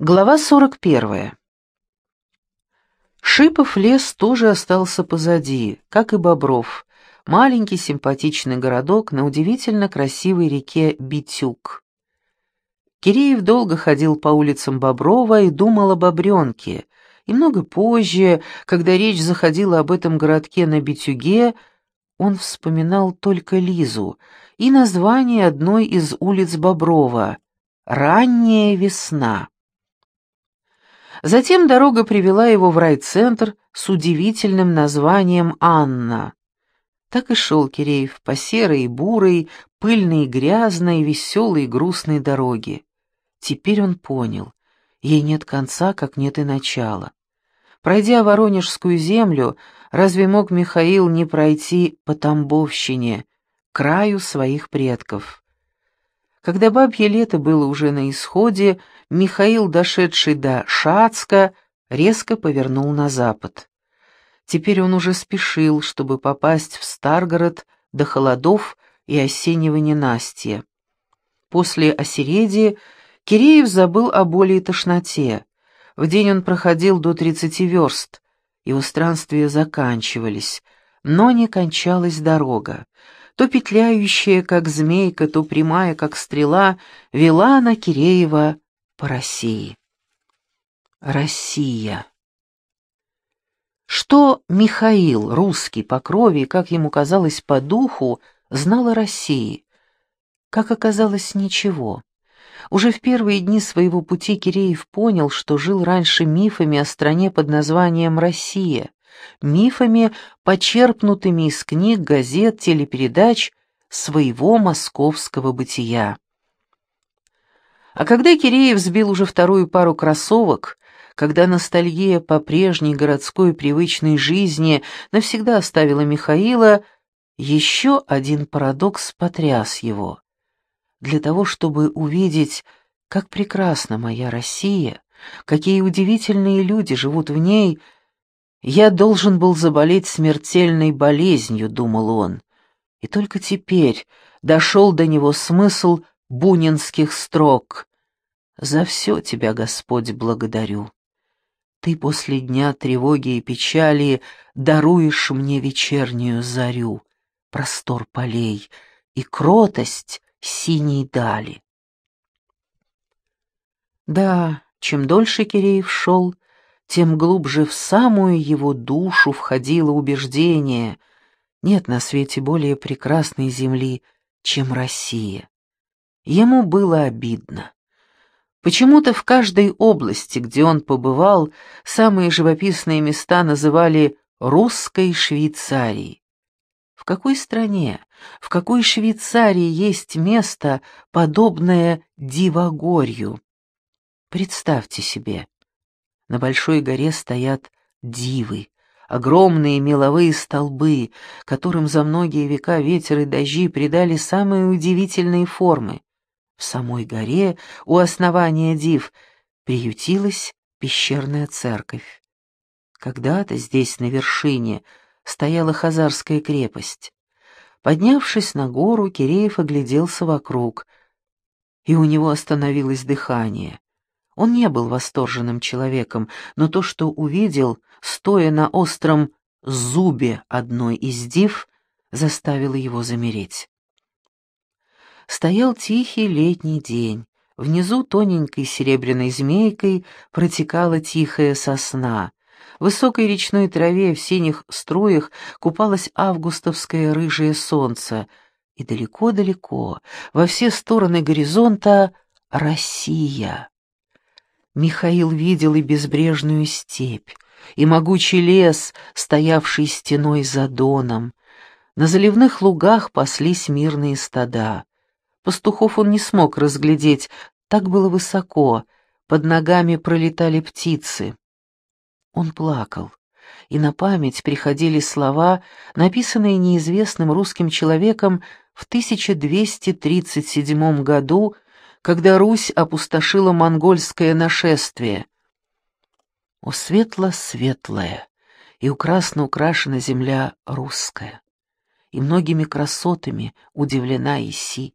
Глава 41. Шипов лес тоже остался позади, как и Бобров, маленький симпатичный городок на удивительно красивой реке Битюк. Киреев долго ходил по улицам Боброва и думал об Обренке, и много позже, когда речь заходила об этом городке на Битюге, он вспоминал только Лизу и название одной из улиц Боброва «Ранняя весна». Затем дорога привела его в райцентр с удивительным названием «Анна». Так и шел Киреев по серой и бурой, пыльной и грязной, веселой и грустной дороге. Теперь он понял, ей нет конца, как нет и начала. Пройдя Воронежскую землю, разве мог Михаил не пройти по Тамбовщине, краю своих предков? Когда бабье лето было уже на исходе, Михаил, дошедший до Шацка, резко повернул на запад. Теперь он уже спешил, чтобы попасть в Старгород до холодов и осеннего ненастья. После Осередии Киреев забыл о боли и тошноте. В день он проходил до тридцати верст. Его странствия заканчивались, но не кончалась дорога. То петляющая, как змейка, то прямая, как стрела, вела на Киреева по России. Россия. Что Михаил, русский по крови, как ему казалось по духу, знал о России? Как оказалось, ничего. Уже в первые дни своего пути Киреев понял, что жил раньше мифами о стране под названием «Россия», мифами, почерпнутыми из книг, газет, телепередач своего московского бытия. А когда Киреев сбил уже вторую пару кроссовок, когда ностальгия по прежней городской привычной жизни навсегда оставила Михаила, еще один парадокс потряс его для того, чтобы увидеть, как прекрасна моя Россия, какие удивительные люди живут в ней, я должен был заболеть смертельной болезнью, думал он. И только теперь дошел до него смысл бунинских строк. «За все тебя, Господь, благодарю. Ты после дня тревоги и печали даруешь мне вечернюю зарю, простор полей и кротость синей дали. Да, чем дольше Киреев шел, тем глубже в самую его душу входило убеждение «нет на свете более прекрасной земли, чем Россия». Ему было обидно. Почему-то в каждой области, где он побывал, самые живописные места называли «русской Швейцарией». В какой стране, в какой Швейцарии есть место, подобное Дивогорью? Представьте себе. На большой горе стоят дивы, огромные меловые столбы, которым за многие века ветер и дожди придали самые удивительные формы. В самой горе, у основания див, приютилась пещерная церковь. Когда-то здесь, на вершине, стояла Хазарская крепость. Поднявшись на гору, Киреев огляделся вокруг, и у него остановилось дыхание. Он не был восторженным человеком, но то, что увидел, стоя на остром зубе одной из див, заставило его замереть. Стоял тихий летний день. Внизу тоненькой серебряной змейкой протекала тихая сосна, в высокой речной траве в синих струях купалось августовское рыжее солнце, и далеко-далеко, во все стороны горизонта, Россия. Михаил видел и безбрежную степь, и могучий лес, стоявший стеной за доном. На заливных лугах паслись мирные стада. Пастухов он не смог разглядеть, так было высоко, под ногами пролетали птицы. Он плакал, и на память приходили слова, написанные неизвестным русским человеком в 1237 году, когда Русь опустошила монгольское нашествие. «О, светло-светлая, и украсно украшена земля русская, и многими красотами удивлена Иси.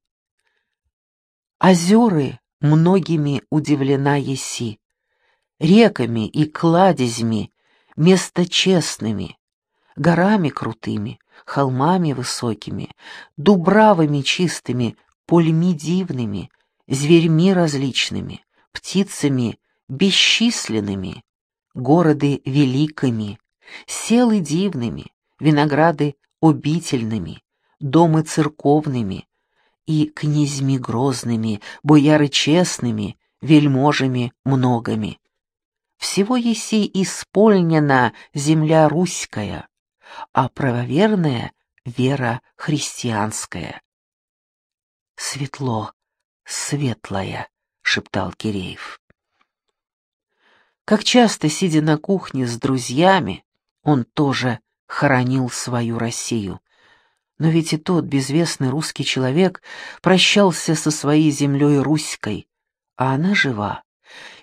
Озеры многими удивлена Еси, реками и кладезьми, месточестными, горами крутыми, холмами высокими, дубравами чистыми, польми дивными, зверьми различными, птицами бесчисленными, городы великими, селы дивными, винограды обительными, домы церковными и князьми грозными, бояры честными, вельможами многими. Всего еси исполнена земля руськая, а правоверная вера христианская. «Светло, светлая», — шептал Киреев. Как часто, сидя на кухне с друзьями, он тоже хоронил свою Россию. Но ведь и тот безвестный русский человек прощался со своей землей Руськой, а она жива.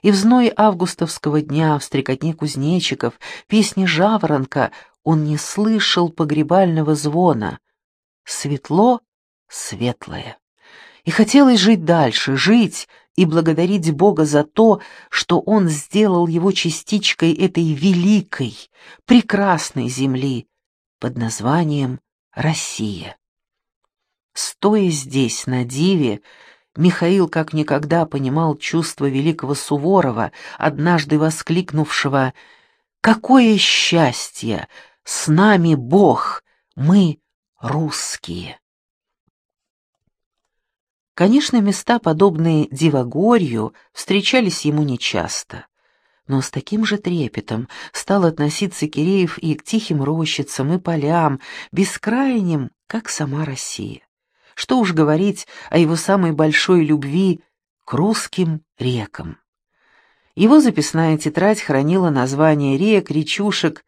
И в зной августовского дня, в стрекотне кузнечиков, песни жаворонка он не слышал погребального звона. Светло, светлое. И хотелось жить дальше, жить и благодарить Бога за то, что Он сделал его частичкой этой великой, прекрасной земли под названием Россия. Стоя здесь, на Диве, Михаил как никогда понимал чувство великого Суворова, однажды воскликнувшего «Какое счастье! С нами Бог! Мы русские!» Конечно, места, подобные Дивогорью, встречались ему нечасто. Но с таким же трепетом стал относиться Киреев и к тихим рощицам и полям, бескрайним, как сама Россия. Что уж говорить о его самой большой любви к русским рекам. Его записная тетрадь хранила названия рек, речушек,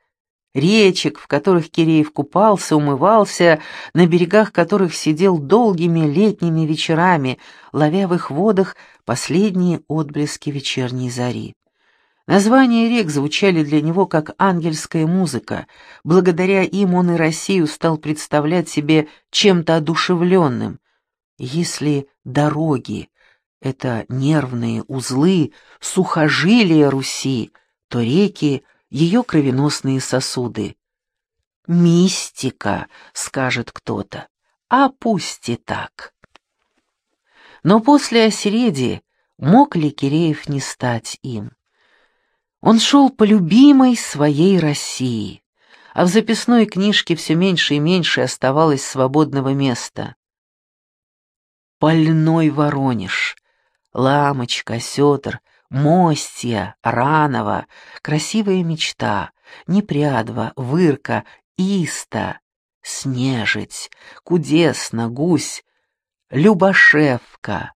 речек, в которых Киреев купался, умывался, на берегах которых сидел долгими летними вечерами, ловя в их водах последние отблески вечерней зари. Названия рек звучали для него как ангельская музыка. Благодаря им он и Россию стал представлять себе чем-то одушевленным. Если дороги — это нервные узлы, сухожилия Руси, то реки — ее кровеносные сосуды. «Мистика», — скажет кто-то, — «а пусть и так». Но после Осиреди мог ли Киреев не стать им? Он шел по любимой своей России, а в записной книжке все меньше и меньше оставалось свободного места. Польной Воронеж, Ламочка, Сетр, Мостья, Ранова, Красивая мечта, Непрядва, Вырка, Иста, Снежить, Кудесно, Гусь, Любашевка,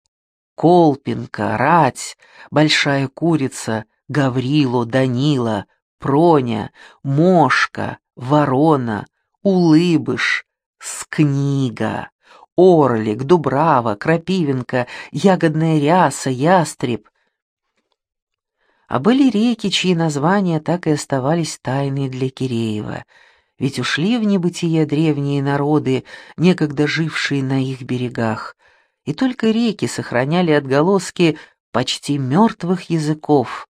Колпинка, Рать, Большая курица — Гаврило, Данила, Проня, Мошка, Ворона, Улыбыш, Скнига, Орлик, Дубрава, Крапивенко, Ягодная ряса, Ястреб. А были реки, чьи названия так и оставались тайной для Киреева, ведь ушли в небытие древние народы, некогда жившие на их берегах, и только реки сохраняли отголоски почти мертвых языков,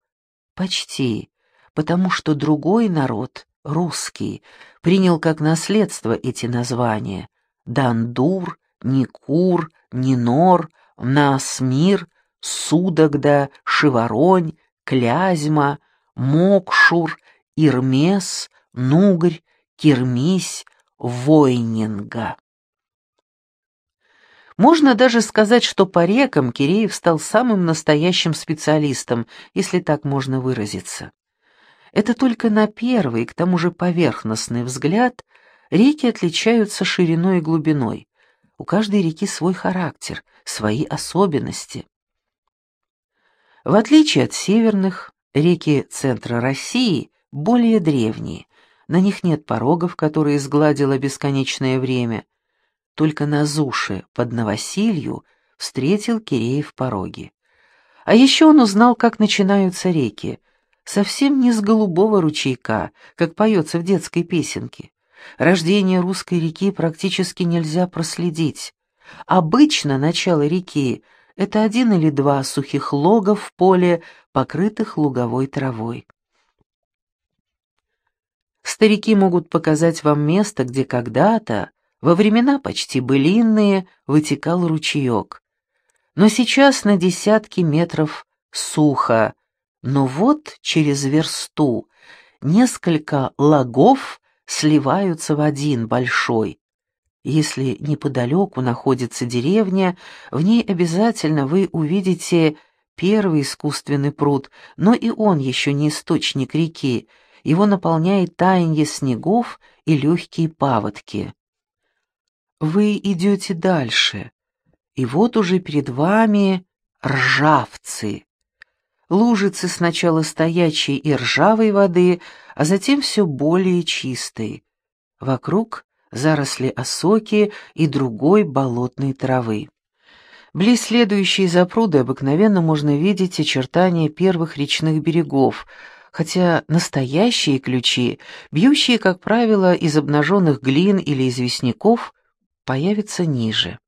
Почти, потому что другой народ, русский, принял как наследство эти названия. Дандур, Никур, Нинор, Насмир, Судогда, Шиворонь, Клязьма, Мокшур, Ирмес, Нугрь, Кирмись, Войнинга. Можно даже сказать, что по рекам Киреев стал самым настоящим специалистом, если так можно выразиться. Это только на первый, к тому же поверхностный взгляд, реки отличаются шириной и глубиной. У каждой реки свой характер, свои особенности. В отличие от северных, реки центра России более древние, на них нет порогов, которые сгладило бесконечное время – только на Зуше под Новосилью встретил Киреев пороги. А еще он узнал, как начинаются реки. Совсем не с голубого ручейка, как поется в детской песенке. Рождение русской реки практически нельзя проследить. Обычно начало реки это один или два сухих лога в поле, покрытых луговой травой. Старики могут показать вам место, где когда-то, во времена почти былинные, вытекал ручеек. Но сейчас на десятки метров сухо, но вот через версту несколько лагов сливаются в один большой. Если неподалеку находится деревня, в ней обязательно вы увидите первый искусственный пруд, но и он еще не источник реки, его наполняет таяние снегов и легкие паводки. Вы идете дальше, и вот уже перед вами ржавцы. Лужицы сначала стоячей и ржавой воды, а затем все более чистой. Вокруг заросли осоки и другой болотной травы. Близ следующей запруды обыкновенно можно видеть очертания первых речных берегов, хотя настоящие ключи, бьющие, как правило, из обнаженных глин или известняков, появятся ниже.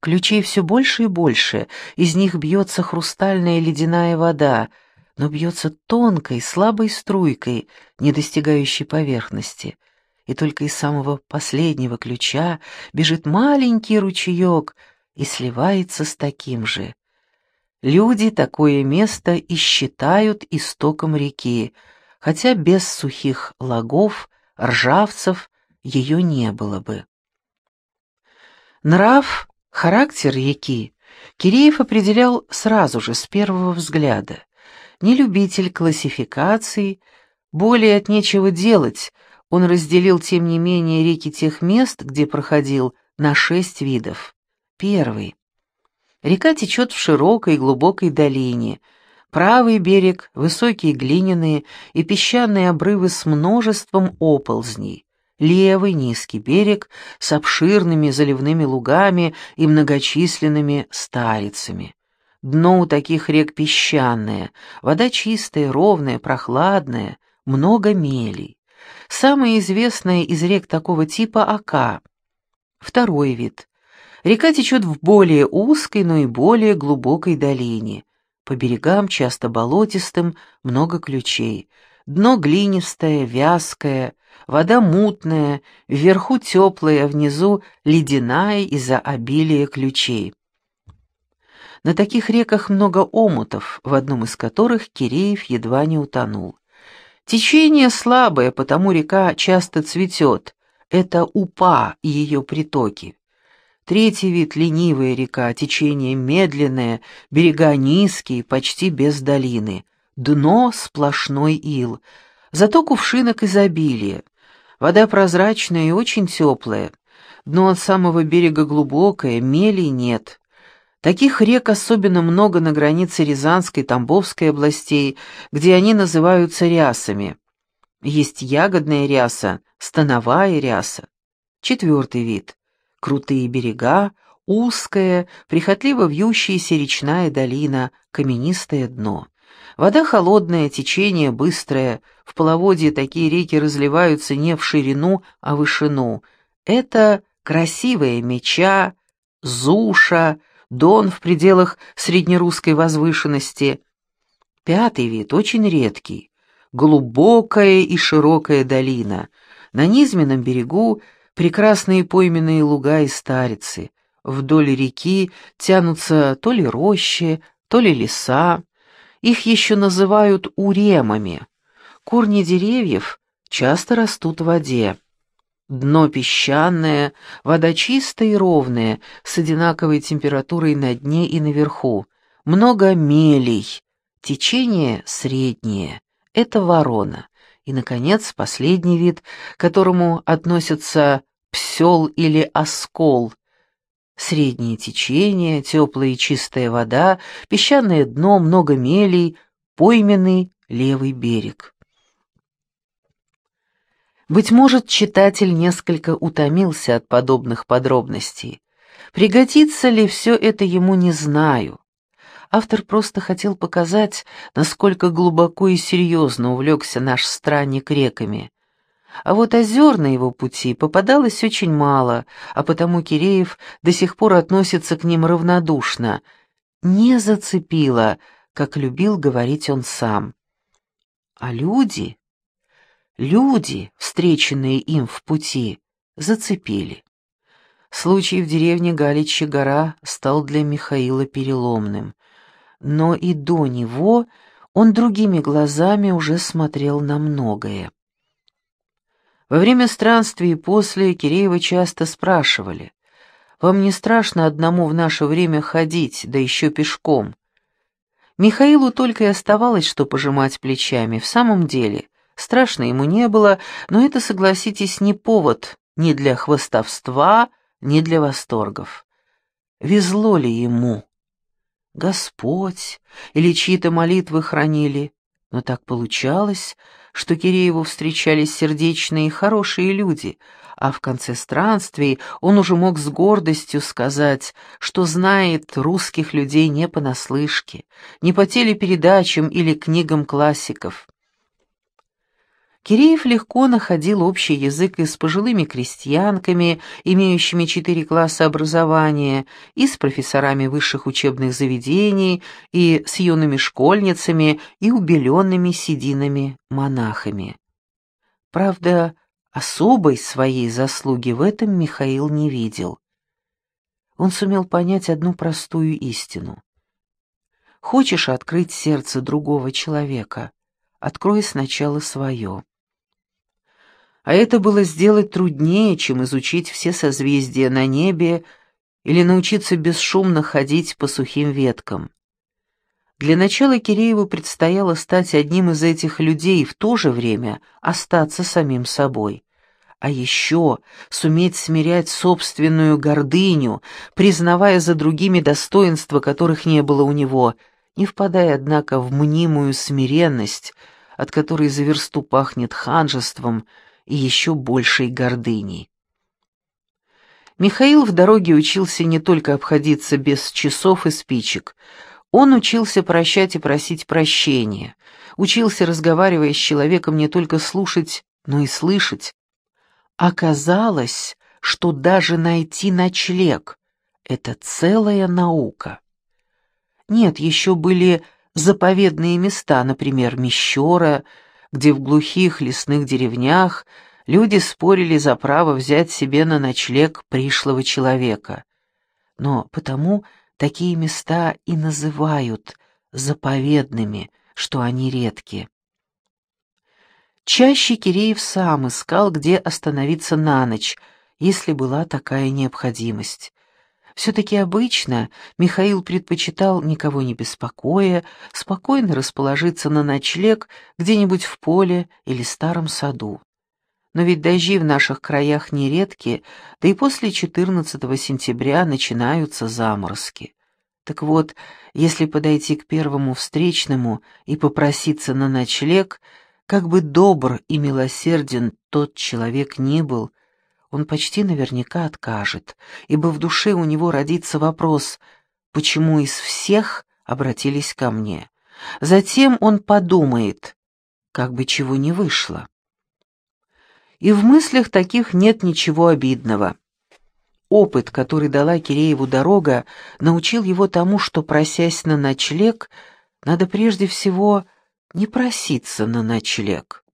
Ключей все больше и больше, из них бьется хрустальная ледяная вода, но бьется тонкой, слабой струйкой, не достигающей поверхности — и только из самого последнего ключа бежит маленький ручеек и сливается с таким же. Люди такое место и считают истоком реки, хотя без сухих лагов, ржавцев ее не было бы. Нрав, характер реки Киреев определял сразу же, с первого взгляда. Не любитель классификаций, более от нечего делать — он разделил, тем не менее, реки тех мест, где проходил, на шесть видов. Первый. Река течет в широкой и глубокой долине. Правый берег — высокие глиняные и песчаные обрывы с множеством оползней. Левый низкий берег с обширными заливными лугами и многочисленными старицами. Дно у таких рек песчаное, вода чистая, ровная, прохладная, много мелей. Самая известная из рек такого типа Ака. Второй вид. Река течет в более узкой, но и более глубокой долине. По берегам, часто болотистым, много ключей. Дно глинистое, вязкое, вода мутная, вверху теплая, а внизу ледяная из-за обилия ключей. На таких реках много омутов, в одном из которых Киреев едва не утонул. Течение слабое, потому река часто цветет. Это Упа и ее притоки. Третий вид — ленивая река, течение медленное, берега низкие, почти без долины. Дно — сплошной ил. Зато кувшинок изобилие. Вода прозрачная и очень теплая. Дно от самого берега глубокое, мелей нет. Таких рек особенно много на границе Рязанской и Тамбовской областей, где они называются рясами. Есть ягодная ряса, становая ряса. Четвертый вид. Крутые берега, узкая, прихотливо вьющаяся речная долина, каменистое дно. Вода холодная, течение быстрое, в половодье такие реки разливаются не в ширину, а в вышину. Это красивая меча, зуша, Дон в пределах среднерусской возвышенности. Пятый вид очень редкий. Глубокая и широкая долина. На низменном берегу прекрасные пойменные луга и старицы. Вдоль реки тянутся то ли рощи, то ли леса. Их еще называют уремами. Корни деревьев часто растут в воде. Дно песчаное, вода чистая и ровная, с одинаковой температурой на дне и наверху. Много мелей. Течение среднее. Это ворона. И, наконец, последний вид, к которому относятся псел или оскол. Среднее течение, теплая и чистая вода, песчаное дно, много мелей, пойменный левый берег. Быть может, читатель несколько утомился от подобных подробностей. Пригодится ли все это ему, не знаю. Автор просто хотел показать, насколько глубоко и серьезно увлекся наш странник реками. А вот озер на его пути попадалось очень мало, а потому Киреев до сих пор относится к ним равнодушно. Не зацепило, как любил говорить он сам. А люди, люди, встреченные им в пути, зацепили. Случай в деревне Галичья гора стал для Михаила переломным. Но и до него он другими глазами уже смотрел на многое. Во время странствий и после Киреева часто спрашивали, «Вам не страшно одному в наше время ходить, да еще пешком?» Михаилу только и оставалось, что пожимать плечами. В самом деле, страшно ему не было, но это, согласитесь, не повод ни для хвостовства, ни для восторгов. Везло ли ему? Господь или чьи-то молитвы хранили? Но так получалось, что Кирееву встречались сердечные и хорошие люди, а в конце странствий он уже мог с гордостью сказать, что знает русских людей не понаслышке, не по телепередачам или книгам классиков. Киреев легко находил общий язык и с пожилыми крестьянками, имеющими четыре класса образования, и с профессорами высших учебных заведений, и с юными школьницами, и убеленными сединами монахами. Правда, особой своей заслуги в этом Михаил не видел. Он сумел понять одну простую истину. Хочешь открыть сердце другого человека, открой сначала свое а это было сделать труднее, чем изучить все созвездия на небе или научиться бесшумно ходить по сухим веткам. Для начала Кирееву предстояло стать одним из этих людей и в то же время остаться самим собой. А еще суметь смирять собственную гордыню, признавая за другими достоинства, которых не было у него, не впадая, однако, в мнимую смиренность, от которой за версту пахнет ханжеством — и еще большей гордыней. Михаил в дороге учился не только обходиться без часов и спичек. Он учился прощать и просить прощения, учился, разговаривая с человеком, не только слушать, но и слышать. Оказалось, что даже найти ночлег — это целая наука. Нет, еще были заповедные места, например, Мещера, где в глухих лесных деревнях люди спорили за право взять себе на ночлег пришлого человека. Но потому такие места и называют заповедными, что они редки. Чаще Киреев сам искал, где остановиться на ночь, если была такая необходимость. Все-таки обычно Михаил предпочитал, никого не беспокоя, спокойно расположиться на ночлег где-нибудь в поле или старом саду. Но ведь дожди в наших краях нередки, да и после 14 сентября начинаются заморозки. Так вот, если подойти к первому встречному и попроситься на ночлег, как бы добр и милосерден тот человек ни был, он почти наверняка откажет, ибо в душе у него родится вопрос, почему из всех обратились ко мне. Затем он подумает, как бы чего не вышло. И в мыслях таких нет ничего обидного. Опыт, который дала Кирееву дорога, научил его тому, что, просясь на ночлег, надо прежде всего не проситься на ночлег.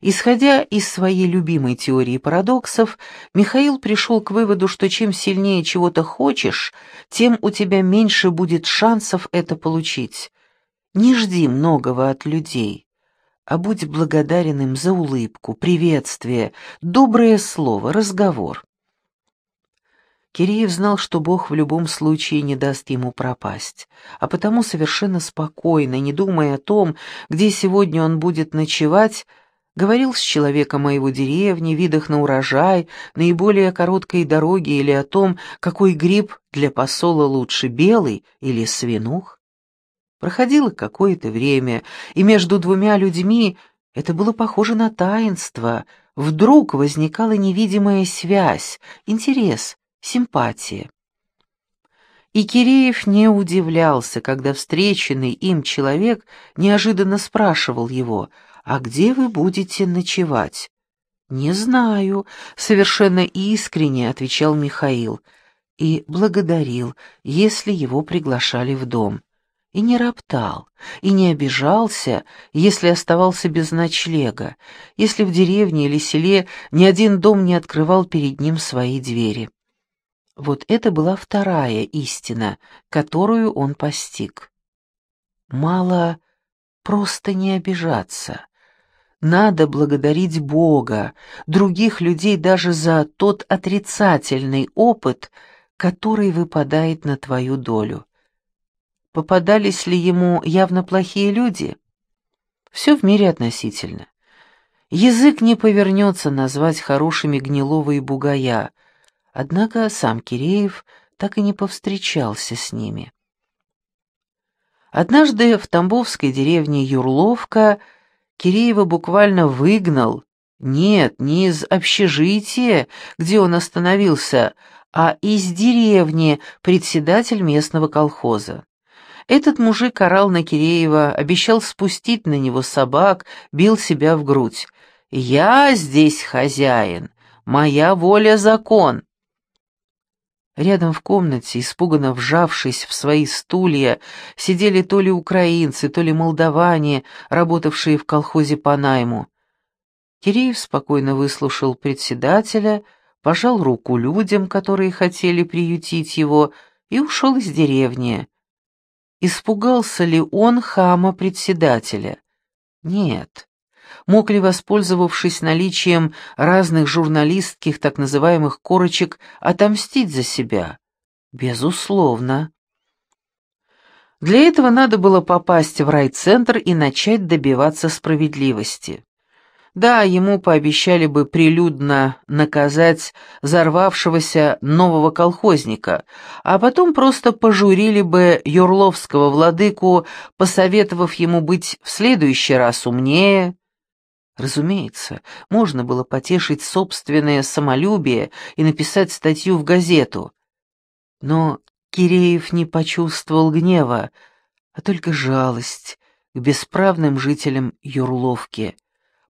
Исходя из своей любимой теории парадоксов, Михаил пришел к выводу, что чем сильнее чего-то хочешь, тем у тебя меньше будет шансов это получить. Не жди многого от людей, а будь благодарен им за улыбку, приветствие, доброе слово, разговор. Киреев знал, что Бог в любом случае не даст ему пропасть, а потому совершенно спокойно, не думая о том, где сегодня он будет ночевать, Говорил с человеком о его деревне, видах на урожай, наиболее короткой дороге или о том, какой гриб для посола лучше белый или свинух. Проходило какое-то время, и между двумя людьми это было похоже на таинство. Вдруг возникала невидимая связь, интерес, симпатия. И Киреев не удивлялся, когда встреченный им человек неожиданно спрашивал его — «А где вы будете ночевать?» «Не знаю», — совершенно искренне отвечал Михаил, и благодарил, если его приглашали в дом. И не роптал, и не обижался, если оставался без ночлега, если в деревне или селе ни один дом не открывал перед ним свои двери. Вот это была вторая истина, которую он постиг. Мало просто не обижаться. Надо благодарить Бога, других людей даже за тот отрицательный опыт, который выпадает на твою долю. Попадались ли ему явно плохие люди? Все в мире относительно. Язык не повернется назвать хорошими Гнилова и Бугая, однако сам Киреев так и не повстречался с ними. Однажды в тамбовской деревне Юрловка Киреева буквально выгнал, нет, не из общежития, где он остановился, а из деревни председатель местного колхоза. Этот мужик орал на Киреева, обещал спустить на него собак, бил себя в грудь. «Я здесь хозяин, моя воля — закон». Рядом в комнате, испуганно вжавшись в свои стулья, сидели то ли украинцы, то ли молдаване, работавшие в колхозе по найму. Киреев спокойно выслушал председателя, пожал руку людям, которые хотели приютить его, и ушел из деревни. Испугался ли он хама председателя? Нет мог ли, воспользовавшись наличием разных журналистских так называемых корочек, отомстить за себя? Безусловно. Для этого надо было попасть в райцентр и начать добиваться справедливости. Да, ему пообещали бы прилюдно наказать взорвавшегося нового колхозника, а потом просто пожурили бы юрловского владыку, посоветовав ему быть в следующий раз умнее, Разумеется, можно было потешить собственное самолюбие и написать статью в газету. Но Киреев не почувствовал гнева, а только жалость к бесправным жителям Юрловки,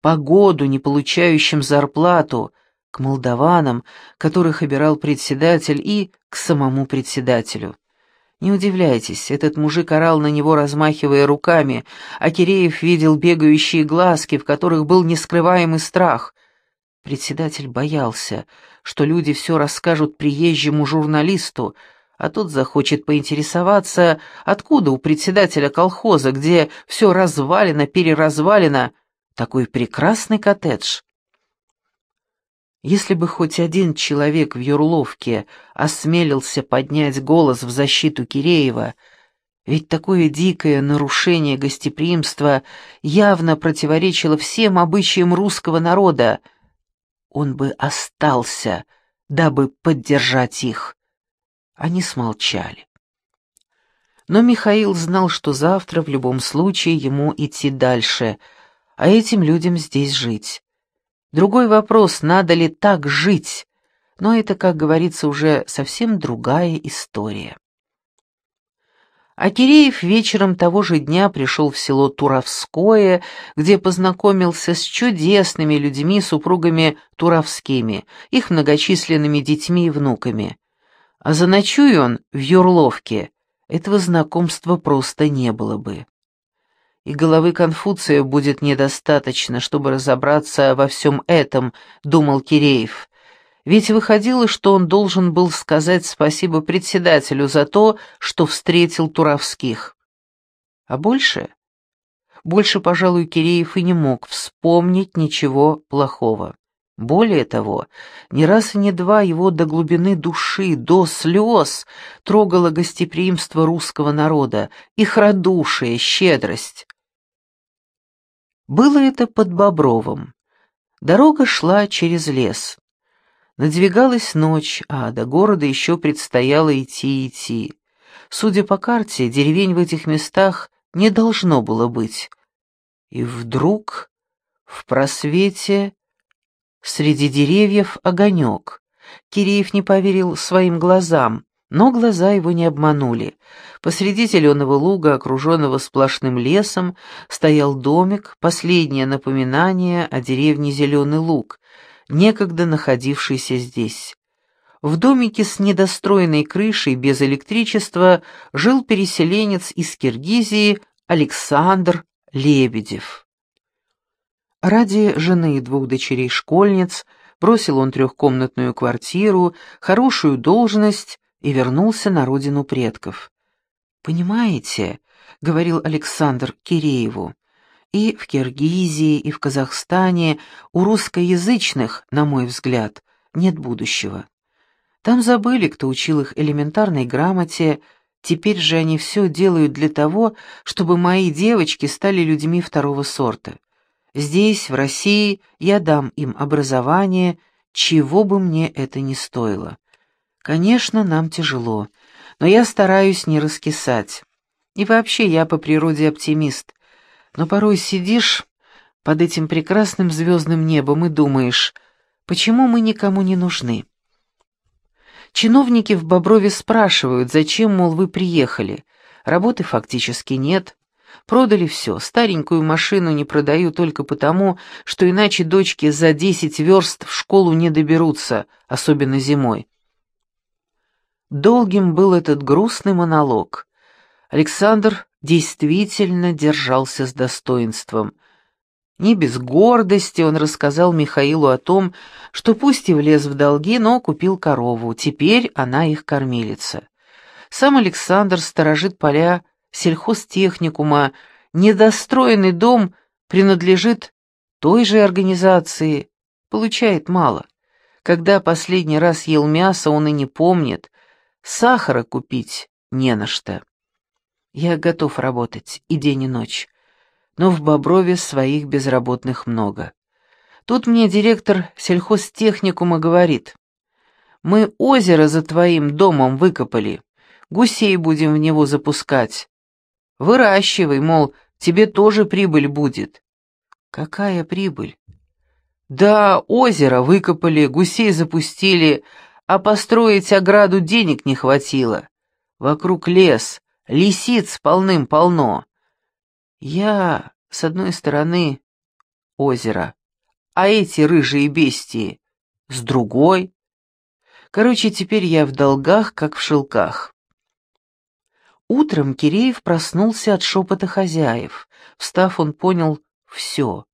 погоду, не получающим зарплату, к молдаванам, которых обирал председатель, и к самому председателю. Не удивляйтесь, этот мужик орал на него, размахивая руками, а Киреев видел бегающие глазки, в которых был нескрываемый страх. Председатель боялся, что люди все расскажут приезжему журналисту, а тот захочет поинтересоваться, откуда у председателя колхоза, где все развалено, переразвалено, такой прекрасный коттедж. Если бы хоть один человек в Юрловке осмелился поднять голос в защиту Киреева, ведь такое дикое нарушение гостеприимства явно противоречило всем обычаям русского народа, он бы остался, дабы поддержать их. Они смолчали. Но Михаил знал, что завтра в любом случае ему идти дальше, а этим людям здесь жить. Другой вопрос, надо ли так жить, но это, как говорится, уже совсем другая история. А Киреев вечером того же дня пришел в село Туровское, где познакомился с чудесными людьми, супругами Туровскими, их многочисленными детьми и внуками. А заночуя он в Юрловке, этого знакомства просто не было бы и головы Конфуция будет недостаточно, чтобы разобраться во всем этом, думал Киреев. Ведь выходило, что он должен был сказать спасибо председателю за то, что встретил Туровских. А больше? Больше, пожалуй, Киреев и не мог вспомнить ничего плохого. Более того, ни раз и не два его до глубины души, до слез трогало гостеприимство русского народа, их радушие, щедрость. Было это под Бобровым. Дорога шла через лес. Надвигалась ночь, а до города еще предстояло идти и идти. Судя по карте, деревень в этих местах не должно было быть. И вдруг в просвете среди деревьев огонек. Киреев не поверил своим глазам. Но глаза его не обманули. Посреди зеленого луга, окруженного сплошным лесом, стоял домик, последнее напоминание о деревне Зеленый Луг, некогда находившийся здесь. В домике с недостроенной крышей без электричества жил переселенец из Киргизии Александр Лебедев. Ради жены и двух дочерей-школьниц бросил он трехкомнатную квартиру, хорошую должность и вернулся на родину предков. «Понимаете», — говорил Александр Кирееву, «и в Киргизии, и в Казахстане у русскоязычных, на мой взгляд, нет будущего. Там забыли, кто учил их элементарной грамоте, теперь же они все делают для того, чтобы мои девочки стали людьми второго сорта. Здесь, в России, я дам им образование, чего бы мне это ни стоило. Конечно, нам тяжело, но я стараюсь не раскисать. И вообще я по природе оптимист. Но порой сидишь под этим прекрасным звездным небом и думаешь, почему мы никому не нужны? Чиновники в Боброве спрашивают, зачем, мол, вы приехали. Работы фактически нет. Продали все, старенькую машину не продаю только потому, что иначе дочки за десять верст в школу не доберутся, особенно зимой. Долгим был этот грустный монолог. Александр действительно держался с достоинством. Не без гордости он рассказал Михаилу о том, что пусть и влез в долги, но купил корову, теперь она их кормилица. Сам Александр сторожит поля сельхозтехникума, недостроенный дом принадлежит той же организации, получает мало. Когда последний раз ел мясо, он и не помнит, Сахара купить не на что. Я готов работать и день, и ночь, но в Боброве своих безработных много. Тут мне директор сельхозтехникума говорит, «Мы озеро за твоим домом выкопали, гусей будем в него запускать. Выращивай, мол, тебе тоже прибыль будет». «Какая прибыль?» «Да, озеро выкопали, гусей запустили, а построить ограду денег не хватило. Вокруг лес, лисиц полным-полно. Я, с одной стороны, озеро, а эти рыжие бестии с другой. Короче, теперь я в долгах, как в шелках. Утром Киреев проснулся от шепота хозяев. Встав, он понял все.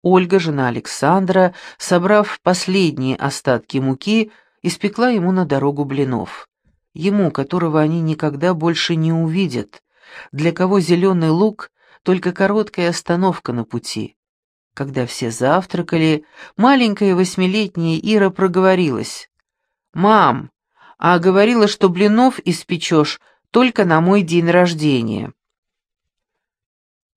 Ольга, жена Александра, собрав последние остатки муки, испекла ему на дорогу блинов. Ему, которого они никогда больше не увидят, для кого зеленый лук — только короткая остановка на пути. Когда все завтракали, маленькая восьмилетняя Ира проговорилась. «Мам, а говорила, что блинов испечешь только на мой день рождения».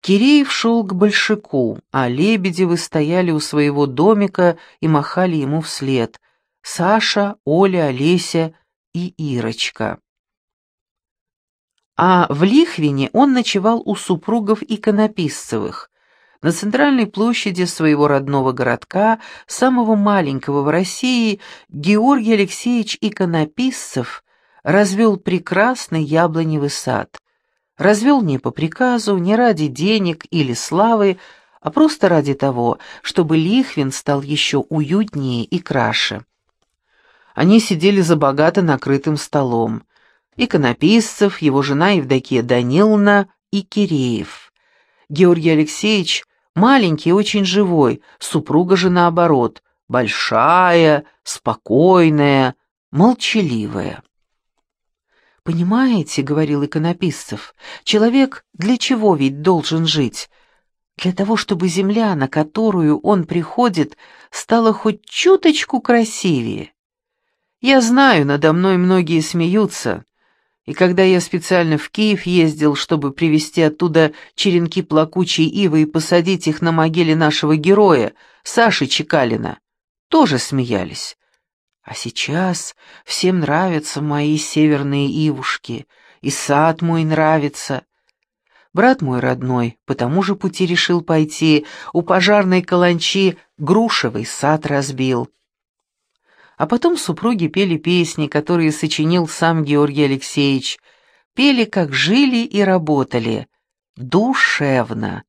Киреев шел к большаку, а Лебедевы стояли у своего домика и махали ему вслед, Саша, Оля, Олеся и Ирочка. А в Лихвине он ночевал у супругов иконописцевых. На центральной площади своего родного городка, самого маленького в России, Георгий Алексеевич Иконописцев развел прекрасный яблоневый сад. Развел не по приказу, не ради денег или славы, а просто ради того, чтобы Лихвин стал еще уютнее и краше. Они сидели за богато накрытым столом. Иконописцев, его жена Евдокия Даниловна и Киреев. Георгий Алексеевич маленький и очень живой, супруга же наоборот, большая, спокойная, молчаливая. «Понимаете, — говорил иконописцев, — человек для чего ведь должен жить? Для того, чтобы земля, на которую он приходит, стала хоть чуточку красивее. Я знаю, надо мной многие смеются, и когда я специально в Киев ездил, чтобы привезти оттуда черенки плакучей ивы и посадить их на могиле нашего героя, Саши Чекалина, тоже смеялись. А сейчас всем нравятся мои северные ивушки, и сад мой нравится. Брат мой родной по тому же пути решил пойти, у пожарной каланчи грушевый сад разбил. А потом супруги пели песни, которые сочинил сам Георгий Алексеевич. Пели, как жили и работали. Душевно.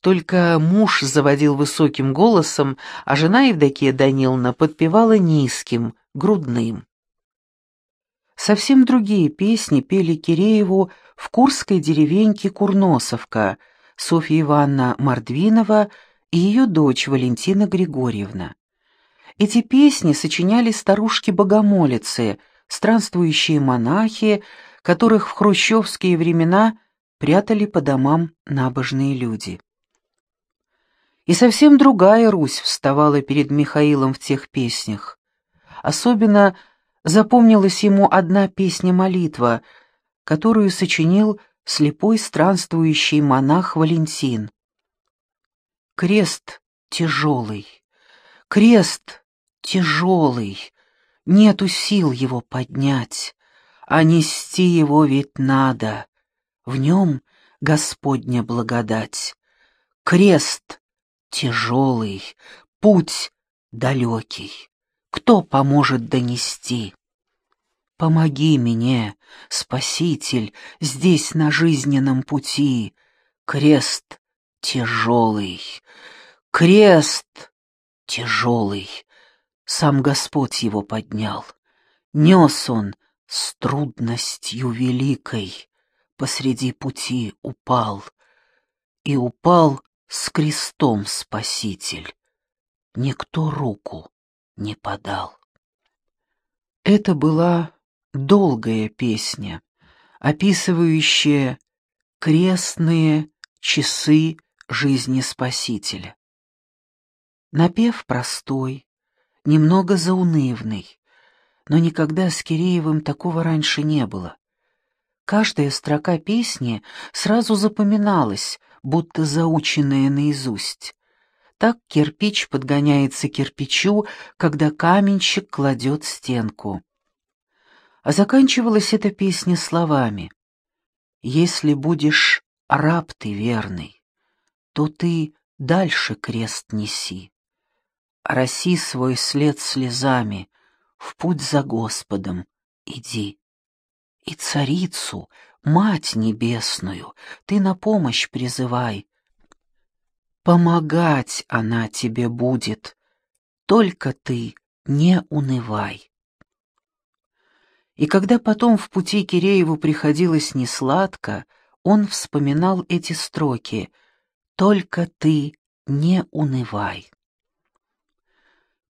Только муж заводил высоким голосом, а жена Евдокия Даниловна подпевала низким, грудным. Совсем другие песни пели Кирееву в курской деревеньке Курносовка Софья Ивановна Мордвинова и ее дочь Валентина Григорьевна. Эти песни сочиняли старушки-богомолицы, странствующие монахи, которых в хрущевские времена прятали по домам набожные люди. И совсем другая Русь вставала перед Михаилом в тех песнях. Особенно запомнилась ему одна песня-молитва, которую сочинил слепой странствующий монах Валентин. Крест тяжелый, крест тяжелый, нету сил его поднять, а нести его ведь надо, в нем Господня благодать. Крест тяжелый, путь далекий кто поможет донести? Помоги мне, Спаситель, здесь на жизненном пути. Крест тяжелый, крест тяжелый. Сам Господь его поднял. Нес он с трудностью великой, посреди пути упал. И упал с крестом Спаситель. Никто руку не подал. Это была долгая песня, описывающая крестные часы жизни Спасителя. Напев простой, немного заунывный, но никогда с Киреевым такого раньше не было. Каждая строка песни сразу запоминалась, будто заученная наизусть. Так кирпич подгоняется кирпичу, когда каменщик кладет стенку. А заканчивалась эта песня словами «Если будешь раб ты верный, то ты дальше крест неси. Роси свой след слезами, в путь за Господом иди. И царицу, мать небесную, ты на помощь призывай, Помогать она тебе будет, только ты не унывай. И когда потом в пути Кирееву приходилось несладко, он вспоминал эти строки «Только ты не унывай».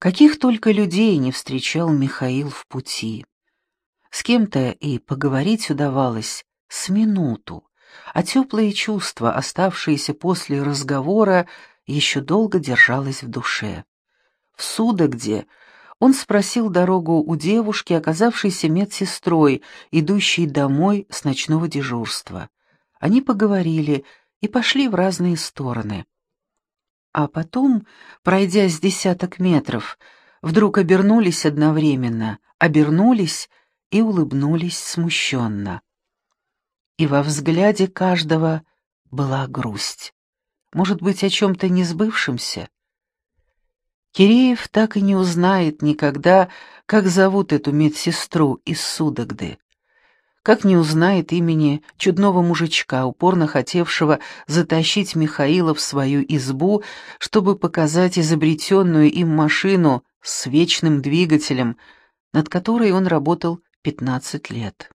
Каких только людей не встречал Михаил в пути. С кем-то и поговорить удавалось с минуту, а теплые чувства, оставшиеся после разговора, еще долго держалось в душе. В Судогде он спросил дорогу у девушки, оказавшейся медсестрой, идущей домой с ночного дежурства. Они поговорили и пошли в разные стороны. А потом, пройдя с десяток метров, вдруг обернулись одновременно, обернулись и улыбнулись смущенно и во взгляде каждого была грусть. Может быть, о чем-то несбывшемся? Киреев так и не узнает никогда, как зовут эту медсестру из Судогды. Как не узнает имени чудного мужичка, упорно хотевшего затащить Михаила в свою избу, чтобы показать изобретенную им машину с вечным двигателем, над которой он работал пятнадцать лет.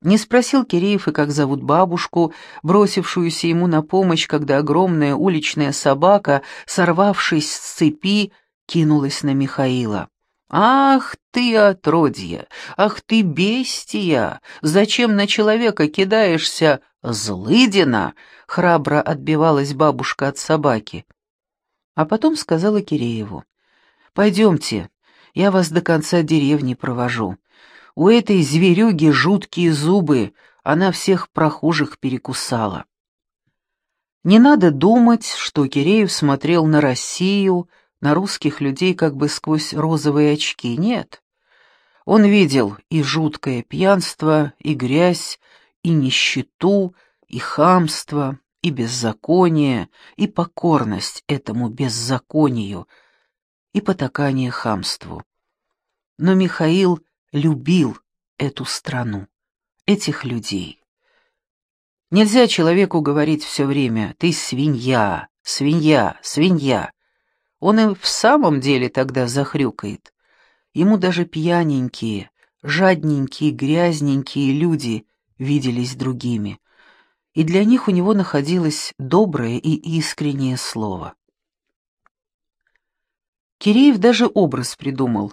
Не спросил Киреев и как зовут бабушку, бросившуюся ему на помощь, когда огромная уличная собака, сорвавшись с цепи, кинулась на Михаила. «Ах ты, отродье! Ах ты, бестия! Зачем на человека кидаешься, злыдина?» — храбро отбивалась бабушка от собаки. А потом сказала Кирееву. «Пойдемте, я вас до конца деревни провожу. У этой зверюги жуткие зубы, она всех прохожих перекусала. Не надо думать, что Киреев смотрел на Россию, на русских людей как бы сквозь розовые очки. Нет. Он видел и жуткое пьянство, и грязь, и нищету, и хамство, и беззаконие, и покорность этому беззаконию, и потакание хамству. Но Михаил любил эту страну, этих людей. Нельзя человеку говорить все время «ты свинья, свинья, свинья». Он и в самом деле тогда захрюкает. Ему даже пьяненькие, жадненькие, грязненькие люди виделись другими, и для них у него находилось доброе и искреннее слово. Киреев даже образ придумал.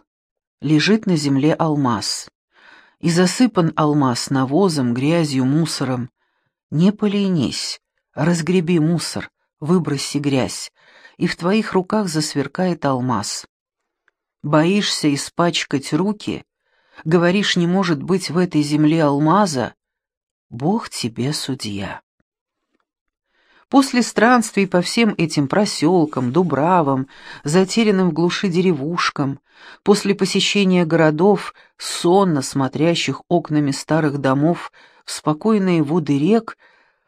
Лежит на земле алмаз. И засыпан алмаз навозом, грязью, мусором. Не поленись, разгреби мусор, выброси грязь, и в твоих руках засверкает алмаз. Боишься испачкать руки, говоришь, не может быть в этой земле алмаза, Бог тебе судья. После странствий по всем этим проселкам, дубравам, затерянным в глуши деревушкам, после посещения городов, сонно смотрящих окнами старых домов в спокойные воды рек,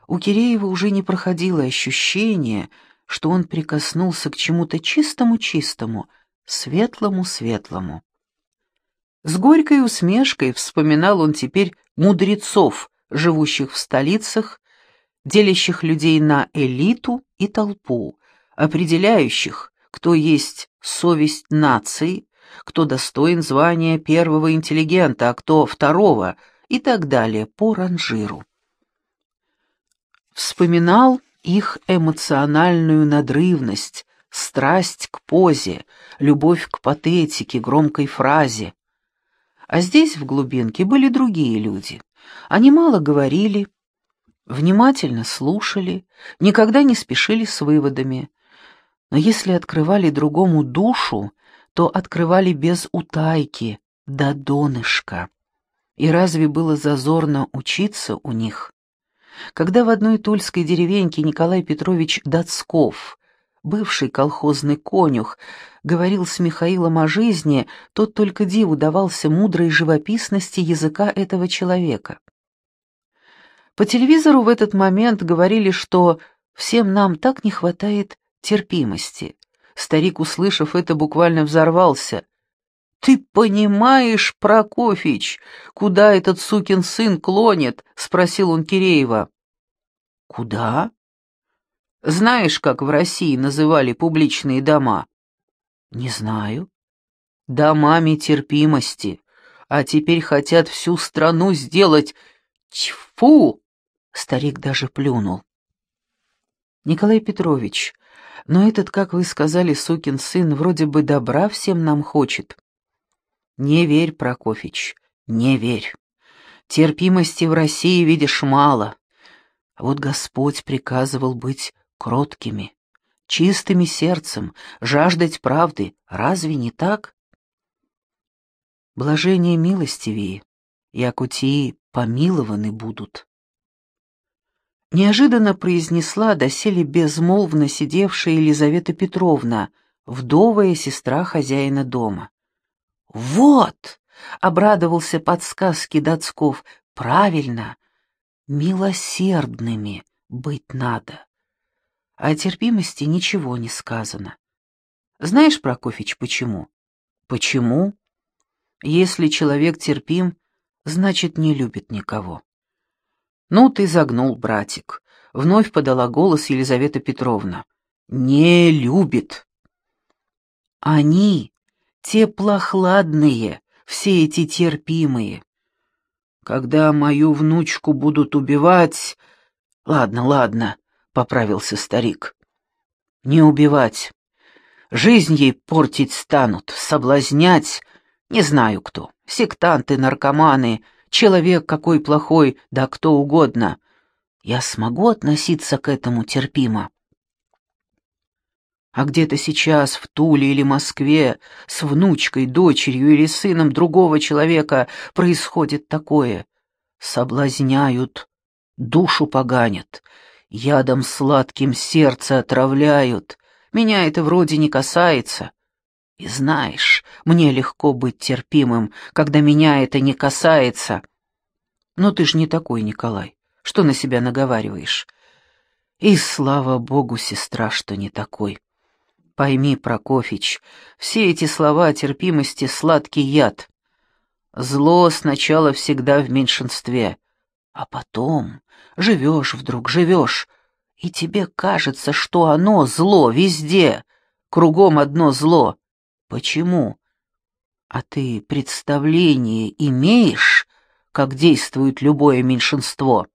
у Киреева уже не проходило ощущение, что он прикоснулся к чему-то чистому-чистому, светлому-светлому. С горькой усмешкой вспоминал он теперь мудрецов, живущих в столицах, делящих людей на элиту и толпу, определяющих, кто есть совесть нации, кто достоин звания первого интеллигента, а кто второго, и так далее по ранжиру. Вспоминал их эмоциональную надрывность, страсть к позе, любовь к патетике, громкой фразе. А здесь, в глубинке, были другие люди. Они мало говорили, внимательно слушали, никогда не спешили с выводами. Но если открывали другому душу, то открывали без утайки, до донышка. И разве было зазорно учиться у них? Когда в одной тульской деревеньке Николай Петрович Дацков, бывший колхозный конюх, говорил с Михаилом о жизни, тот только диву давался мудрой живописности языка этого человека. По телевизору в этот момент говорили, что всем нам так не хватает терпимости. Старик, услышав это, буквально взорвался. «Ты понимаешь, Прокофьич, куда этот сукин сын клонит?» — спросил он Киреева. «Куда?» «Знаешь, как в России называли публичные дома?» «Не знаю». «Домами терпимости, а теперь хотят всю страну сделать... Тьфу!» Старик даже плюнул. «Николай Петрович, но этот, как вы сказали, сукин сын, вроде бы добра всем нам хочет». «Не верь, Прокофич, не верь. Терпимости в России, видишь, мало. А вот Господь приказывал быть кроткими, чистыми сердцем, жаждать правды. Разве не так?» «Блажение милостивее, и акутии помилованы будут» неожиданно произнесла доселе безмолвно сидевшая Елизавета Петровна, вдовая сестра хозяина дома. «Вот!» — обрадовался подсказке Доцков. «Правильно! Милосердными быть надо!» О терпимости ничего не сказано. Знаешь, Прокофьич, почему? Почему? Если человек терпим, значит, не любит никого. «Ну, ты загнул, братик», — вновь подала голос Елизавета Петровна. «Не любит». «Они, те плохладные, все эти терпимые. Когда мою внучку будут убивать...» «Ладно, ладно», — поправился старик. «Не убивать. Жизнь ей портить станут, соблазнять, не знаю кто, сектанты, наркоманы, человек какой плохой, да кто угодно. Я смогу относиться к этому терпимо. А где-то сейчас, в Туле или Москве, с внучкой, дочерью или сыном другого человека происходит такое. Соблазняют, душу поганят, ядом сладким сердце отравляют. Меня это вроде не касается. И знаешь, мне легко быть терпимым, когда меня это не касается. Но ты ж не такой, Николай. Что на себя наговариваешь? И слава богу, сестра, что не такой. Пойми, Прокофич, все эти слова терпимости — сладкий яд. Зло сначала всегда в меньшинстве, а потом живешь вдруг, живешь, и тебе кажется, что оно зло везде, кругом одно зло. Почему? А ты представление имеешь, как действует любое меньшинство?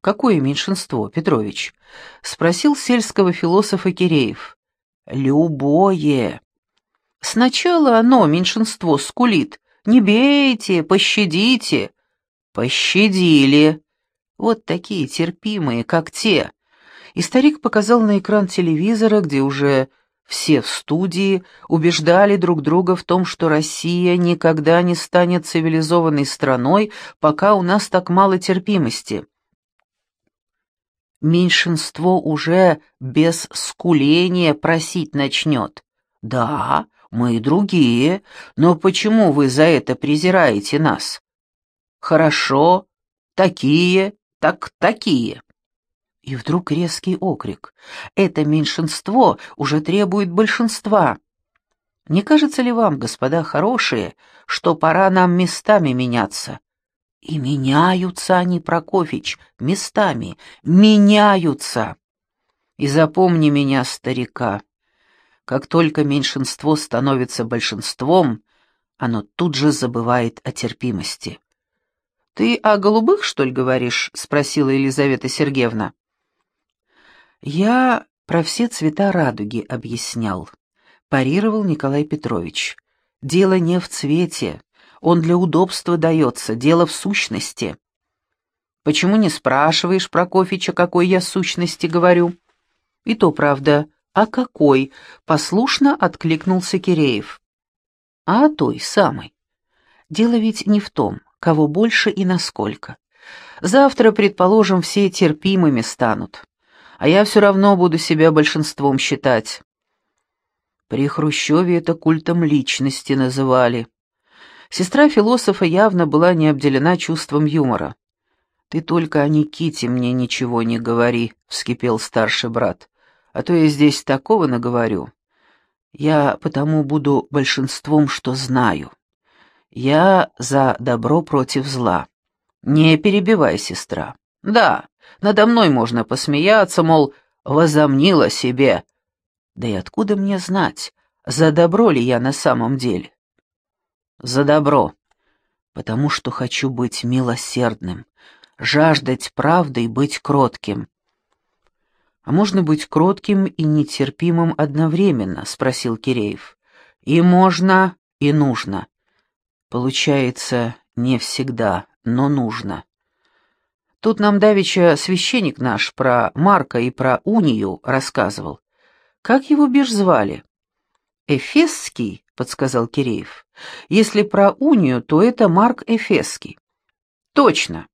Какое меньшинство, Петрович? Спросил сельского философа Киреев. Любое. Сначала оно, меньшинство, скулит. «Не бейте, пощадите». Пощадили. Вот такие терпимые, как те. И старик показал на экран телевизора, где уже все в студии убеждали друг друга в том, что Россия никогда не станет цивилизованной страной, пока у нас так мало терпимости. Меньшинство уже без скуления просить начнет. Да, мы и другие, но почему вы за это презираете нас? Хорошо, такие, так такие. И вдруг резкий окрик. Это меньшинство уже требует большинства. Не кажется ли вам, господа хорошие, что пора нам местами меняться? И меняются они, Прокофич, местами, меняются. И запомни меня, старика, как только меньшинство становится большинством, оно тут же забывает о терпимости. «Ты о голубых, что ли, говоришь?» — спросила Елизавета Сергеевна. «Я про все цвета радуги объяснял», — парировал Николай Петрович. «Дело не в цвете, он для удобства дается, дело в сущности». «Почему не спрашиваешь, Прокофича, какой я сущности говорю?» «И то правда, «А какой?» — послушно откликнулся Киреев. «А той самой. Дело ведь не в том, кого больше и насколько. Завтра, предположим, все терпимыми станут, а я все равно буду себя большинством считать». При Хрущеве это культом личности называли. Сестра философа явно была не обделена чувством юмора. «Ты только о Никите мне ничего не говори», — вскипел старший брат а то я здесь такого наговорю. Я потому буду большинством, что знаю. Я за добро против зла. Не перебивай, сестра. Да, надо мной можно посмеяться, мол, возомнила себе. Да и откуда мне знать, за добро ли я на самом деле? За добро, потому что хочу быть милосердным, жаждать правды и быть кротким. «А можно быть кротким и нетерпимым одновременно?» — спросил Киреев. «И можно, и нужно. Получается, не всегда, но нужно. Тут нам давеча священник наш про Марка и про Унию рассказывал. Как его бишь звали?» «Эфесский», — подсказал Киреев. «Если про Унию, то это Марк Эфесский». «Точно.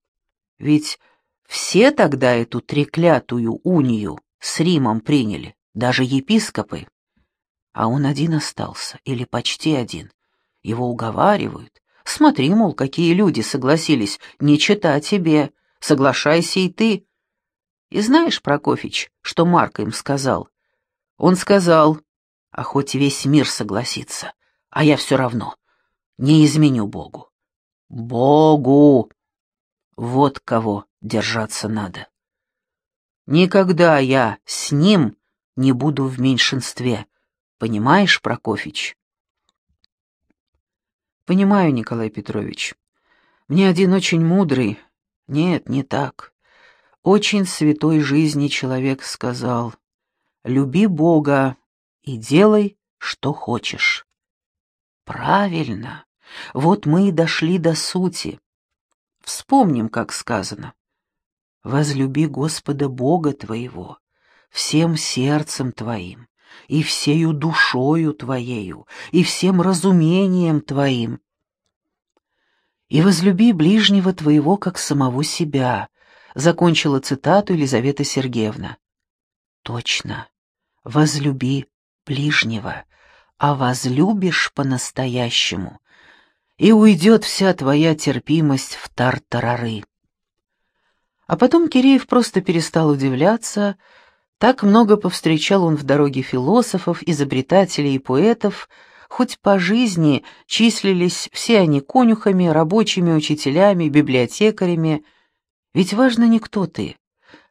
Ведь все тогда эту треклятую унию с Римом приняли, даже епископы. А он один остался, или почти один. Его уговаривают. Смотри, мол, какие люди согласились, не чита тебе, соглашайся и ты. И знаешь, Прокофич, что Марк им сказал? Он сказал, а хоть весь мир согласится, а я все равно не изменю Богу. Богу! Вот кого держаться надо. Никогда я с ним не буду в меньшинстве. Понимаешь, Прокофич? Понимаю, Николай Петрович. Мне один очень мудрый, нет, не так, очень святой жизни человек сказал, «Люби Бога и делай, что хочешь». Правильно. Вот мы и дошли до сути. Вспомним, как сказано. Возлюби Господа Бога твоего всем сердцем твоим, и всею душою твоею, и всем разумением твоим. И возлюби ближнего твоего, как самого себя, закончила цитату Елизавета Сергеевна. Точно, возлюби ближнего, а возлюбишь по-настоящему, и уйдет вся твоя терпимость в тартарары. А потом Киреев просто перестал удивляться, Так много повстречал он в дороге философов, изобретателей и поэтов, хоть по жизни числились все они конюхами, рабочими, учителями, библиотекарями, ведь важно не кто ты,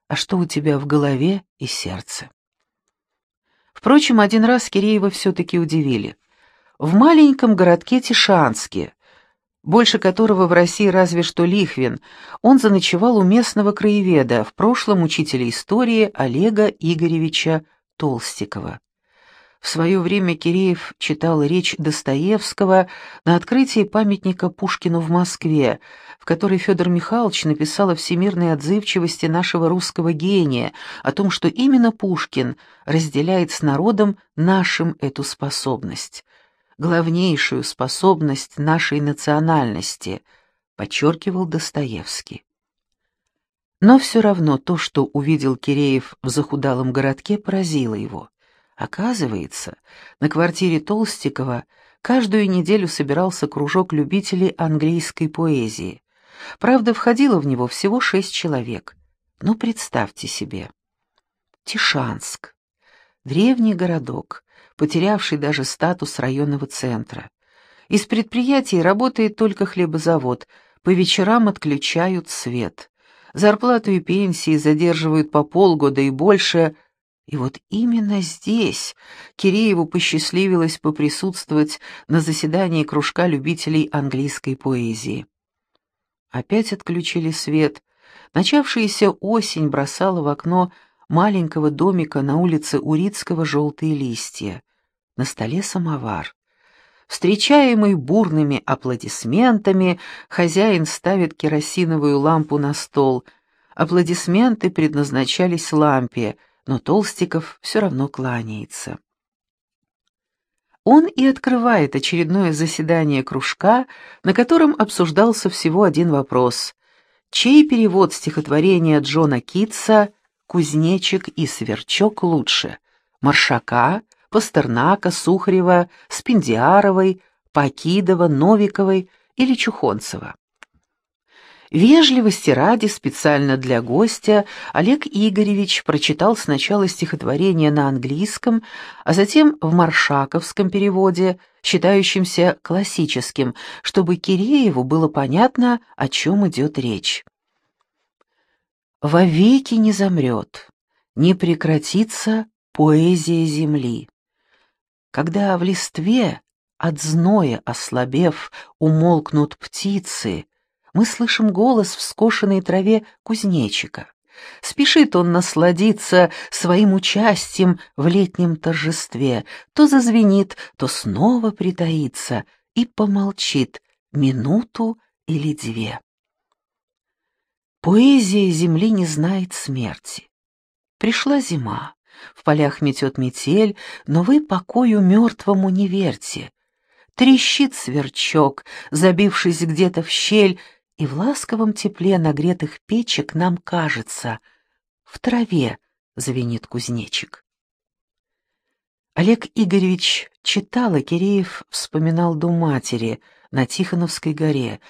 а что у тебя в голове и сердце. Впрочем, один раз Киреева все-таки удивили. В маленьком городке Тишанске, больше которого в России разве что Лихвин, он заночевал у местного краеведа, в прошлом учителя истории Олега Игоревича Толстикова. В свое время Киреев читал речь Достоевского на открытии памятника Пушкину в Москве, в которой Федор Михайлович написал о всемирной отзывчивости нашего русского гения, о том, что именно Пушкин разделяет с народом нашим эту способность, главнейшую способность нашей национальности, подчеркивал Достоевский. Но все равно то, что увидел Киреев в захудалом городке, поразило его. Оказывается, на квартире Толстикова каждую неделю собирался кружок любителей английской поэзии. Правда, входило в него всего шесть человек. Но представьте себе. Тишанск. Древний городок, потерявший даже статус районного центра. Из предприятий работает только хлебозавод, по вечерам отключают свет. Зарплату и пенсии задерживают по полгода и больше, и вот именно здесь Кирееву посчастливилось поприсутствовать на заседании кружка любителей английской поэзии. Опять отключили свет. Начавшаяся осень бросала в окно маленького домика на улице Урицкого желтые листья. На столе самовар. Встречаемый бурными аплодисментами, хозяин ставит керосиновую лампу на стол. Аплодисменты предназначались лампе — но Толстиков все равно кланяется. Он и открывает очередное заседание кружка, на котором обсуждался всего один вопрос. Чей перевод стихотворения Джона Китса «Кузнечик и сверчок» лучше? Маршака, Пастернака, Сухарева, Спиндиаровой, Покидова, Новиковой или Чухонцева? Вежливости ради, специально для гостя, Олег Игоревич прочитал сначала стихотворение на английском, а затем в маршаковском переводе, считающемся классическим, чтобы Кирееву было понятно, о чем идет речь. «Вовеки не замрет, не прекратится поэзия земли. Когда в листве, от зноя ослабев, умолкнут птицы, мы слышим голос в скошенной траве кузнечика. Спешит он насладиться своим участием в летнем торжестве, то зазвенит, то снова притаится и помолчит минуту или две. Поэзия земли не знает смерти. Пришла зима, в полях метет метель, но вы покою мертвому не верьте. Трещит сверчок, забившись где-то в щель, и в ласковом тепле нагретых печек нам кажется, в траве звенит кузнечик. Олег Игоревич читал, а Киреев вспоминал дом матери на Тихоновской горе,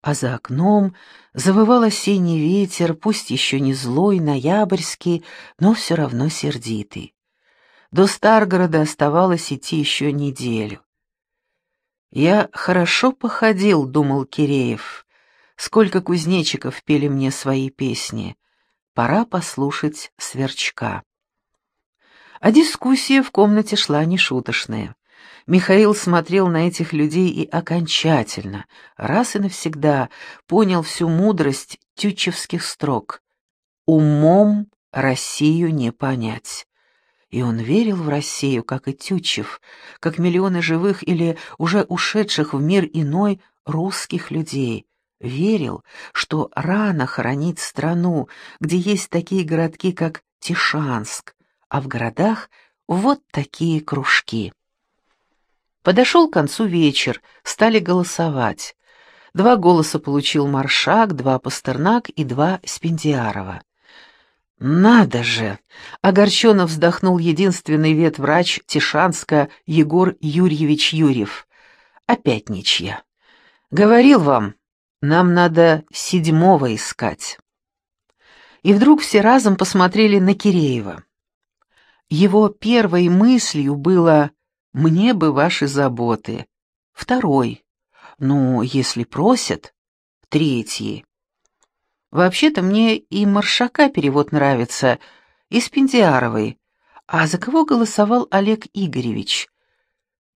а за окном завывал осенний ветер, пусть еще не злой, ноябрьский, но все равно сердитый. До Старгорода оставалось идти еще неделю. «Я хорошо походил», — думал Киреев, Сколько кузнечиков пели мне свои песни. Пора послушать сверчка. А дискуссия в комнате шла нешуточная. Михаил смотрел на этих людей и окончательно, раз и навсегда, понял всю мудрость тютчевских строк. «Умом Россию не понять». И он верил в Россию, как и Тютчев, как миллионы живых или уже ушедших в мир иной русских людей, верил, что рано хоронить страну, где есть такие городки, как Тишанск, а в городах вот такие кружки. Подошел к концу вечер, стали голосовать. Два голоса получил Маршак, два Пастернак и два Спендиарова. «Надо же!» — огорченно вздохнул единственный ветврач Тишанска Егор Юрьевич Юрьев. «Опять ничья. Говорил вам, нам надо седьмого искать. И вдруг все разом посмотрели на Киреева. Его первой мыслью было «мне бы ваши заботы». Второй «ну, если просят». Третий «вообще-то мне и Маршака перевод нравится, и Спендиаровой. А за кого голосовал Олег Игоревич?»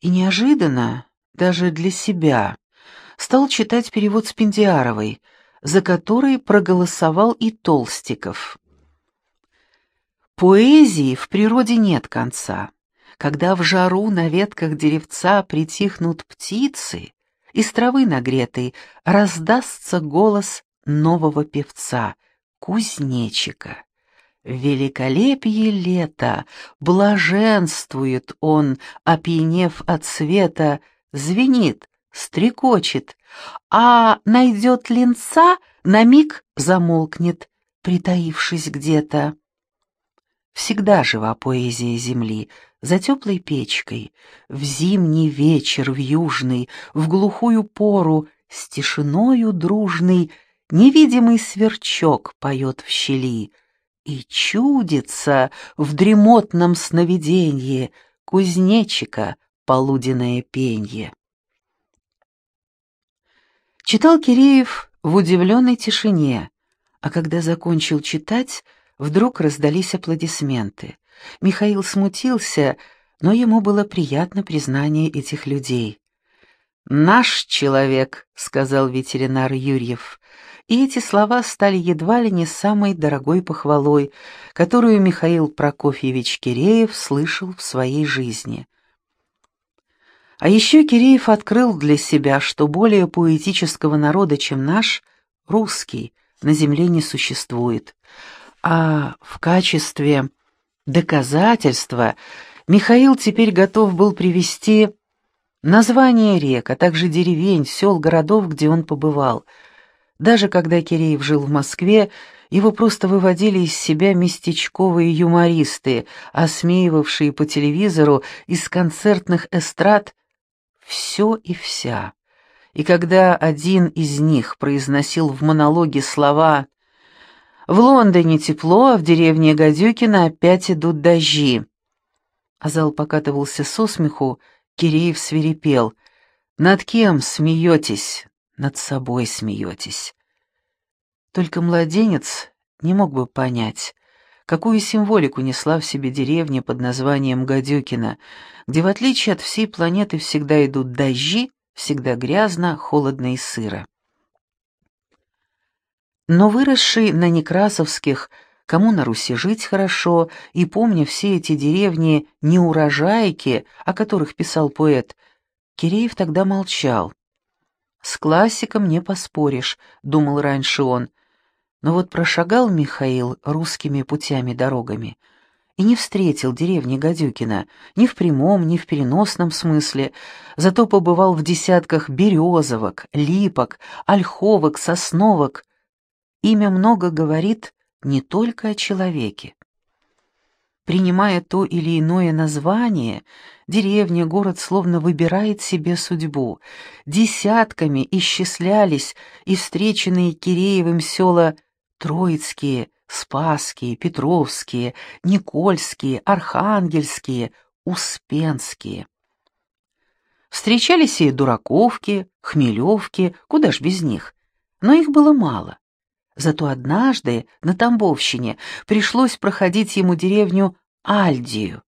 И неожиданно, даже для себя, стал читать перевод Спендиаровой, за который проголосовал и Толстиков. Поэзии в природе нет конца. Когда в жару на ветках деревца притихнут птицы, из травы нагретой раздастся голос нового певца, кузнечика. Великолепие лета блаженствует он, опьянев от света, звенит, стрекочет, а найдет линца, на миг замолкнет, притаившись где-то. Всегда жива поэзия земли, за теплой печкой, в зимний вечер, в южный, в глухую пору, с тишиною дружный, невидимый сверчок поет в щели, и чудится в дремотном сновиденье кузнечика полуденное пенье. Читал Киреев в удивленной тишине, а когда закончил читать, вдруг раздались аплодисменты. Михаил смутился, но ему было приятно признание этих людей. «Наш человек», — сказал ветеринар Юрьев, и эти слова стали едва ли не самой дорогой похвалой, которую Михаил Прокофьевич Киреев слышал в своей жизни. А еще Киреев открыл для себя, что более поэтического народа, чем наш, русский, на земле не существует. А в качестве доказательства Михаил теперь готов был привести названия рек, а также деревень, сел, городов, где он побывал. Даже когда Киреев жил в Москве, его просто выводили из себя местечковые юмористы, осмеивавшие по телевизору из концертных эстрад все и вся. И когда один из них произносил в монологе слова «В Лондоне тепло, а в деревне Гадюкина опять идут дожди», а зал покатывался со смеху, Киреев свирепел. «Над кем смеетесь? Над собой смеетесь». Только младенец не мог бы понять, какую символику несла в себе деревня под названием Гадюкина, где, в отличие от всей планеты, всегда идут дожди, всегда грязно, холодно и сыро. Но выросший на Некрасовских, кому на Руси жить хорошо, и помня все эти деревни неурожайки, о которых писал поэт, Киреев тогда молчал. «С классиком не поспоришь», — думал раньше он, — но вот прошагал Михаил русскими путями-дорогами и не встретил деревни Гадюкина ни в прямом, ни в переносном смысле, зато побывал в десятках березовок, липок, ольховок, сосновок. Имя много говорит не только о человеке. Принимая то или иное название, деревня, город словно выбирает себе судьбу. Десятками исчислялись и встреченные Киреевым села Троицкие, Спасские, Петровские, Никольские, Архангельские, Успенские. Встречались и Дураковки, Хмелевки, куда ж без них, но их было мало. Зато однажды на Тамбовщине пришлось проходить ему деревню Альдию.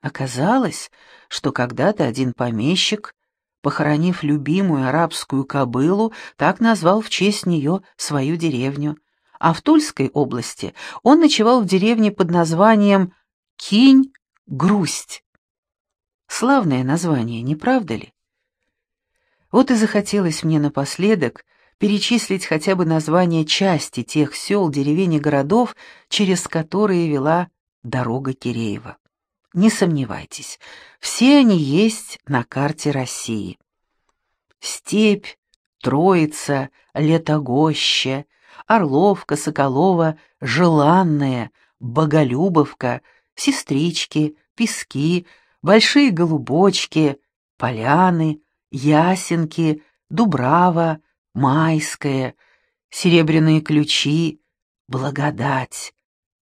Оказалось, что когда-то один помещик, похоронив любимую арабскую кобылу, так назвал в честь нее свою деревню а в Тульской области он ночевал в деревне под названием Кинь-Грусть. Славное название, не правда ли? Вот и захотелось мне напоследок перечислить хотя бы названия части тех сел, деревень и городов, через которые вела дорога Киреева. Не сомневайтесь, все они есть на карте России. Степь, Троица, Летогоща, Орловка, Соколова, Желанная, Боголюбовка, Сестрички, Пески, Большие Голубочки, Поляны, Ясенки, Дубрава, Майская, Серебряные ключи, Благодать,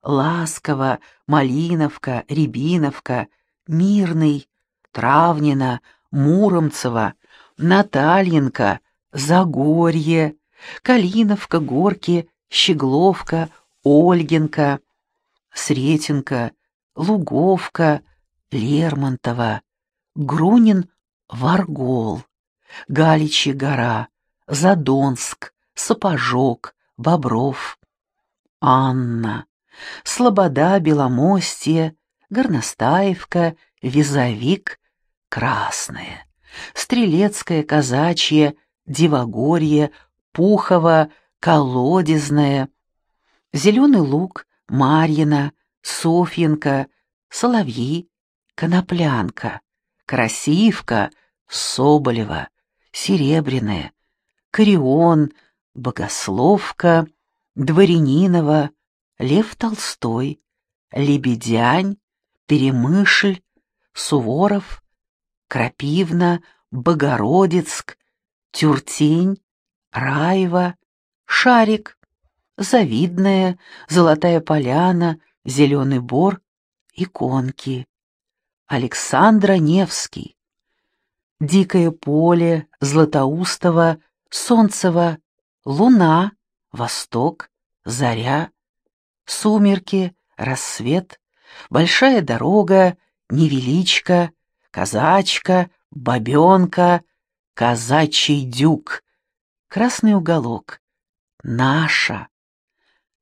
Ласково, Малиновка, Рябиновка, Мирный, Травнина, Муромцева, Натальенко, Загорье, Калиновка, Горки, Щегловка, Ольгинка, Сретенка, Луговка, Лермонтова, Грунин, Варгол, Галичья гора, Задонск, Сапожок, Бобров, Анна, Слобода, Беломостье, Горностаевка, Визовик, Красное, Стрелецкое, Казачье, Дивогорье, Пухово, Колодезное, Зеленый луг, Марьина, Софьенко, Соловьи, Коноплянка, Красивка, Соболева, Серебряная, Корион, Богословка, Дворянинова, Лев Толстой, Лебедянь, Перемышль, Суворов, Крапивна, Богородицк, Тюртень, Раева, Шарик, Завидная, Золотая Поляна, Зеленый Бор, Иконки, Александра Невский, Дикое поле, Златоустово, Солнцево, Луна, Восток, Заря, Сумерки, Рассвет, Большая дорога, Невеличка, Казачка, Бабенка, Казачий дюк, Красный уголок, Наша,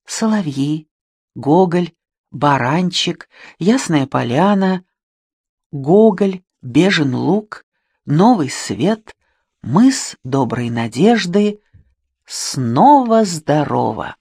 Соловьи, Гоголь, Баранчик, Ясная поляна, Гоголь, Бежен луг, Новый свет, Мыс доброй надежды, Снова здорово.